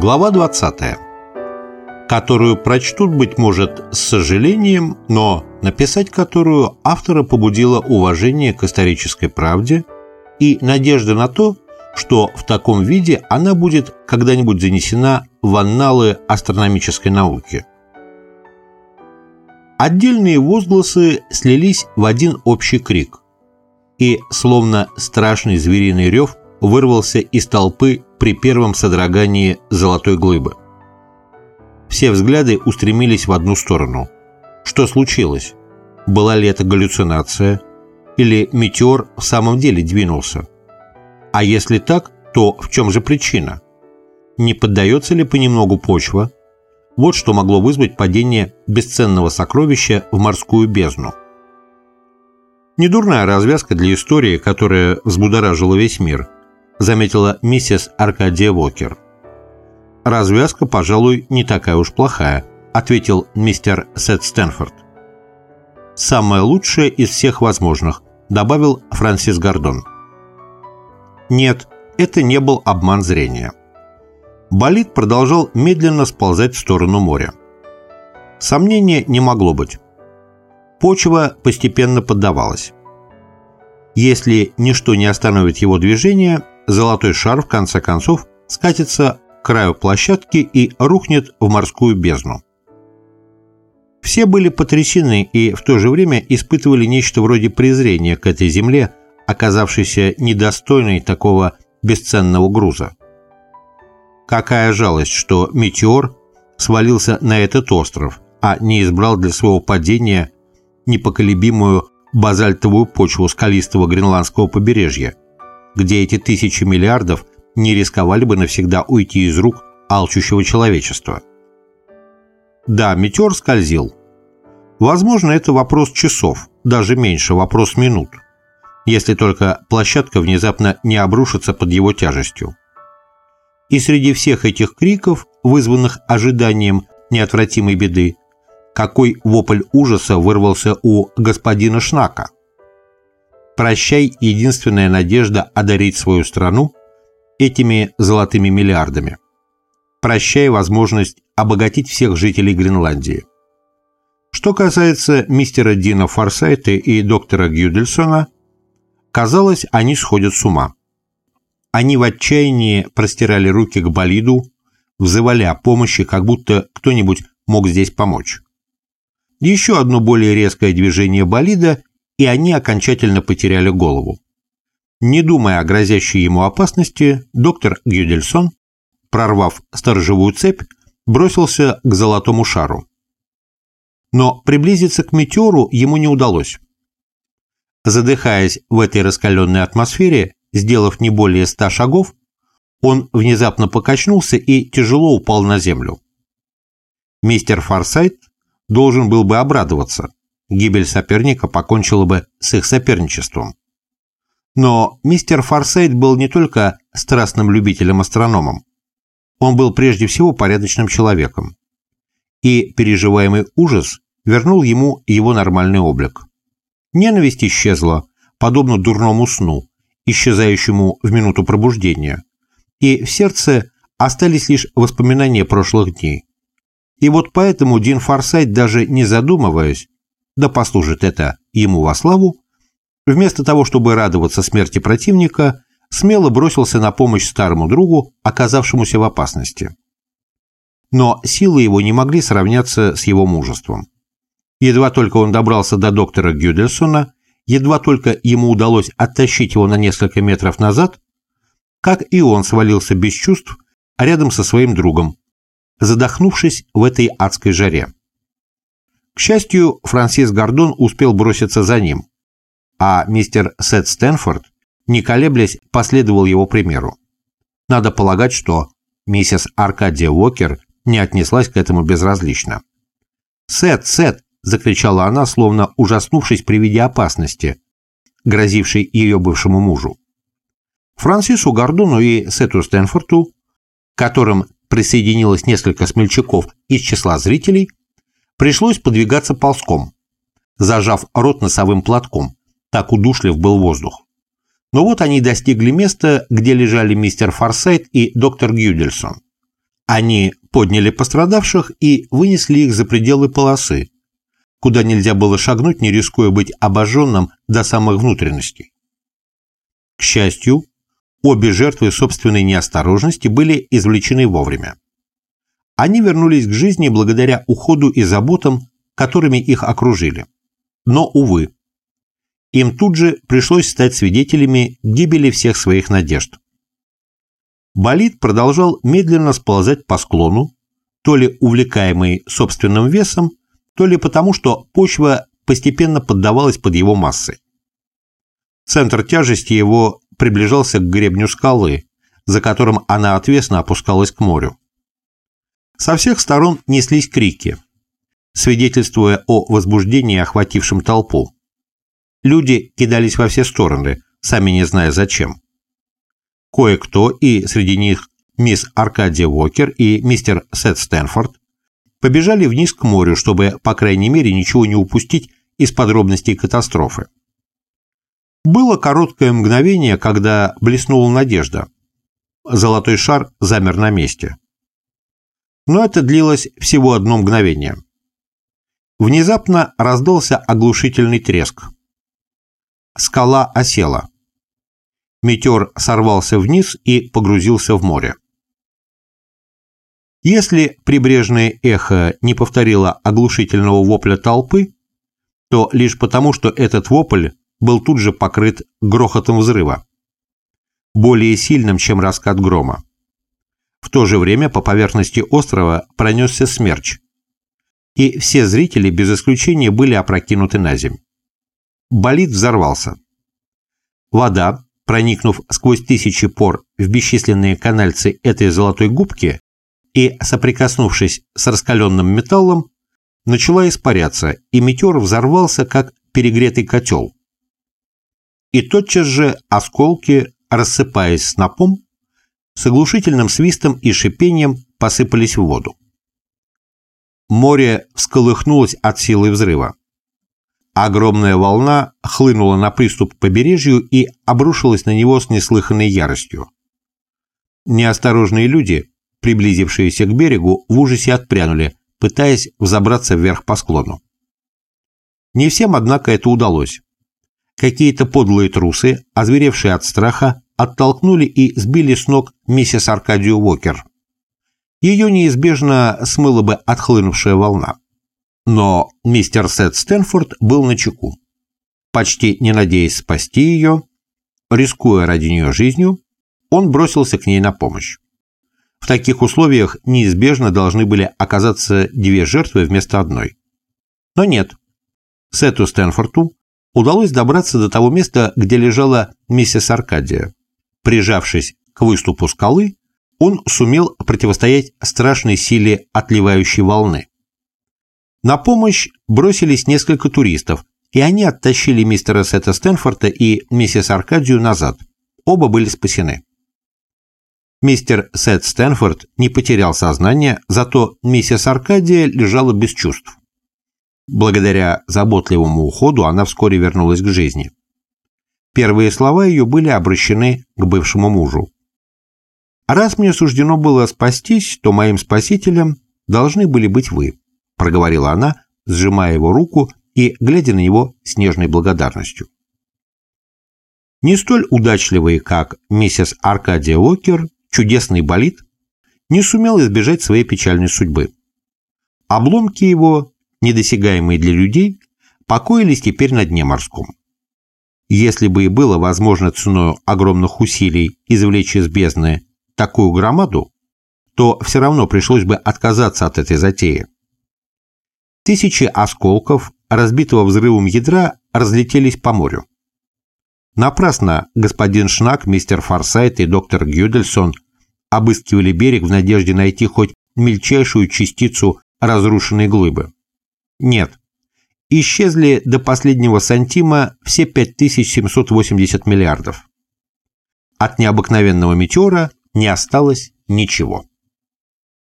Глава 20. Которую прочтут, быть может, с сожалением, но написать которую автора побудило уважение к исторической правде и надежда на то, что в таком виде она будет когда-нибудь занесена в анналы астрономической науки. Отдельные возгласы слились в один общий крик, и, словно страшный звериный рев, вырвался из толпы при первом содрогании золотой глыбы. Все взгляды устремились в одну сторону. Что случилось? Была ли это галлюцинация? Или метеор в самом деле двинулся? А если так, то в чем же причина? Не поддается ли понемногу почва? Вот что могло вызвать падение бесценного сокровища в морскую бездну. Недурная развязка для истории, которая взбудоражила весь мир – заметила миссис Аркадия Вокер. «Развязка, пожалуй, не такая уж плохая», — ответил мистер Сет Стэнфорд. «Самое лучшее из всех возможных», — добавил Франсис Гордон. Нет, это не был обман зрения. Болид продолжал медленно сползать в сторону моря. Сомнения не могло быть. Почва постепенно поддавалась. Если ничто не остановит его движение, золотой шар в конце концов скатится к краю площадки и рухнет в морскую бездну. Все были потрясены и в то же время испытывали нечто вроде презрения к этой земле, оказавшейся недостойной такого бесценного груза. Какая жалость, что метеор свалился на этот остров, а не избрал для своего падения непоколебимую базальтовую почву скалистого гренландского побережья, где эти тысячи миллиардов не рисковали бы навсегда уйти из рук алчущего человечества. Да, метеор скользил. Возможно, это вопрос часов, даже меньше, вопрос минут, если только площадка внезапно не обрушится под его тяжестью. И среди всех этих криков, вызванных ожиданием неотвратимой беды, какой вопль ужаса вырвался у господина Шнака – Прощай единственная надежда одарить свою страну этими золотыми миллиардами. Прощай возможность обогатить всех жителей Гренландии. Что касается мистера Дина Форсайта и доктора Гюдельсона, казалось, они сходят с ума. Они в отчаянии простирали руки к болиду, взывали о помощи, как будто кто-нибудь мог здесь помочь. Еще одно более резкое движение болида, и они окончательно потеряли голову. Не думая о грозящей ему опасности, доктор Гюдельсон, прорвав сторожевую цепь, бросился к золотому шару. Но приблизиться к метеору ему не удалось. Задыхаясь в этой раскаленной атмосфере, сделав не более ста шагов, он внезапно покачнулся и тяжело упал на землю. Мистер Форсайт должен был бы обрадоваться, Гибель соперника покончила бы с их соперничеством. Но мистер Форсайт был не только страстным любителем-астрономом. Он был прежде всего порядочным человеком. И переживаемый ужас вернул ему его нормальный облик. Ненависть исчезла, подобно дурному сну, исчезающему в минуту пробуждения. И в сердце остались лишь воспоминания прошлых дней. И вот поэтому Дин Форсайт, даже не задумываясь, да послужит это ему во славу, вместо того, чтобы радоваться смерти противника, смело бросился на помощь старому другу, оказавшемуся в опасности. Но силы его не могли сравняться с его мужеством. Едва только он добрался до доктора Гюдельсона, едва только ему удалось оттащить его на несколько метров назад, как и он свалился без чувств рядом со своим другом, задохнувшись в этой адской жаре. К счастью, Франсис Гордон успел броситься за ним, а мистер Сет Стэнфорд, не колеблясь, последовал его примеру. Надо полагать, что миссис Аркадия Уокер не отнеслась к этому безразлично. «Сет, Сет!» – закричала она, словно ужаснувшись при виде опасности, грозившей ее бывшему мужу. Франсису Гордону и Сету Стэнфорду, к которым присоединилось несколько смельчаков из числа зрителей – Пришлось подвигаться ползком, зажав рот носовым платком, так удушлив был воздух. Но вот они достигли места, где лежали мистер Форсайт и доктор Гюдельсон. Они подняли пострадавших и вынесли их за пределы полосы, куда нельзя было шагнуть, не рискуя быть обожженным до самых внутренностей. К счастью, обе жертвы собственной неосторожности были извлечены вовремя. Они вернулись к жизни благодаря уходу и заботам, которыми их окружили. Но, увы, им тут же пришлось стать свидетелями гибели всех своих надежд. Болид продолжал медленно сползать по склону, то ли увлекаемый собственным весом, то ли потому, что почва постепенно поддавалась под его массой. Центр тяжести его приближался к гребню скалы, за которым она отвесно опускалась к морю. Со всех сторон неслись крики, свидетельствуя о возбуждении, охватившем толпу. Люди кидались во все стороны, сами не зная зачем. Кое-кто, и среди них мисс Аркадия Уокер и мистер Сет Стэнфорд, побежали вниз к морю, чтобы, по крайней мере, ничего не упустить из подробностей катастрофы. Было короткое мгновение, когда блеснула надежда. Золотой шар замер на месте. Но это длилось всего одно мгновение. Внезапно раздался оглушительный треск. Скала осела. Метеор сорвался вниз и погрузился в море. Если прибрежное эхо не повторило оглушительного вопля толпы, то лишь потому, что этот вопль был тут же покрыт грохотом взрыва, более сильным, чем раскат грома. В то же время по поверхности острова пронесся смерч, и все зрители без исключения были опрокинуты на земь. Болид взорвался. Вода, проникнув сквозь тысячи пор в бесчисленные канальцы этой золотой губки и соприкоснувшись с раскаленным металлом, начала испаряться, и метеор взорвался, как перегретый котел. И тотчас же осколки, рассыпаясь снопом, с оглушительным свистом и шипением посыпались в воду. Море всколыхнулось от силы взрыва. Огромная волна хлынула на приступ к побережью и обрушилась на него с неслыханной яростью. Неосторожные люди, приблизившиеся к берегу, в ужасе отпрянули, пытаясь взобраться вверх по склону. Не всем, однако, это удалось. Какие-то подлые трусы, озверевшие от страха, оттолкнули и сбили с ног миссис Аркадию Уокер. Ее неизбежно смыла бы отхлынувшая волна. Но мистер Сет Стэнфорд был на чеку. Почти не надеясь спасти ее, рискуя ради нее жизнью, он бросился к ней на помощь. В таких условиях неизбежно должны были оказаться две жертвы вместо одной. Но нет. Сету Стэнфорду удалось добраться до того места, где лежала миссис Аркадия. Прижавшись к выступу скалы, он сумел противостоять страшной силе отливающей волны. На помощь бросились несколько туристов, и они оттащили мистера Сета Стэнфорда и миссис Аркадию назад. Оба были спасены. Мистер Сет Стэнфорд не потерял сознание, зато миссис Аркадия лежала без чувств. Благодаря заботливому уходу она вскоре вернулась к жизни. Первые слова ее были обращены к бывшему мужу. «Раз мне суждено было спастись, то моим спасителем должны были быть вы проговорила она, сжимая его руку и глядя на него с нежной благодарностью. Не столь удачливый, как миссис Аркадия Уокер, чудесный болид, не сумел избежать своей печальной судьбы. Обломки его, недосягаемые для людей, покоились теперь на дне морском. Если бы и было возможно ценой огромных усилий извлечь из бездны такую громаду, то все равно пришлось бы отказаться от этой затеи. Тысячи осколков, разбитого взрывом ядра, разлетелись по морю. Напрасно господин Шнак, мистер Форсайт и доктор Гюдельсон обыскивали берег в надежде найти хоть мельчайшую частицу разрушенной глыбы. Нет. Исчезли до последнего сантима все 5780 миллиардов. От необыкновенного метеора не осталось ничего.